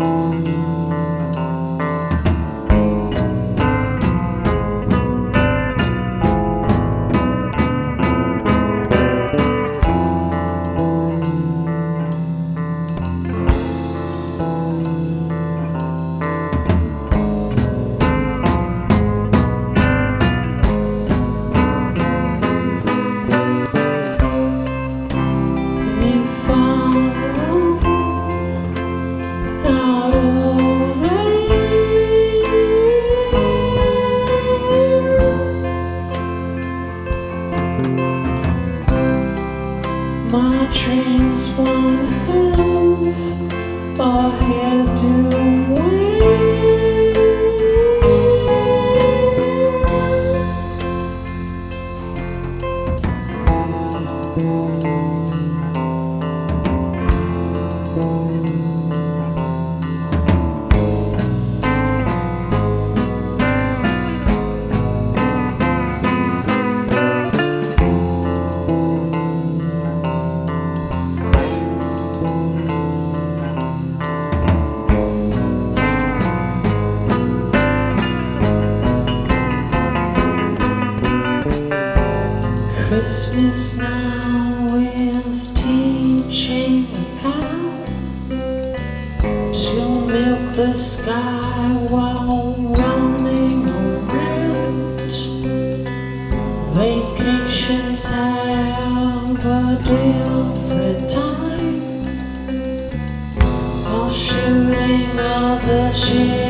Música Christmas now is teaching the cow to milk the sky while running around. Vacations have a different time of shooting other ships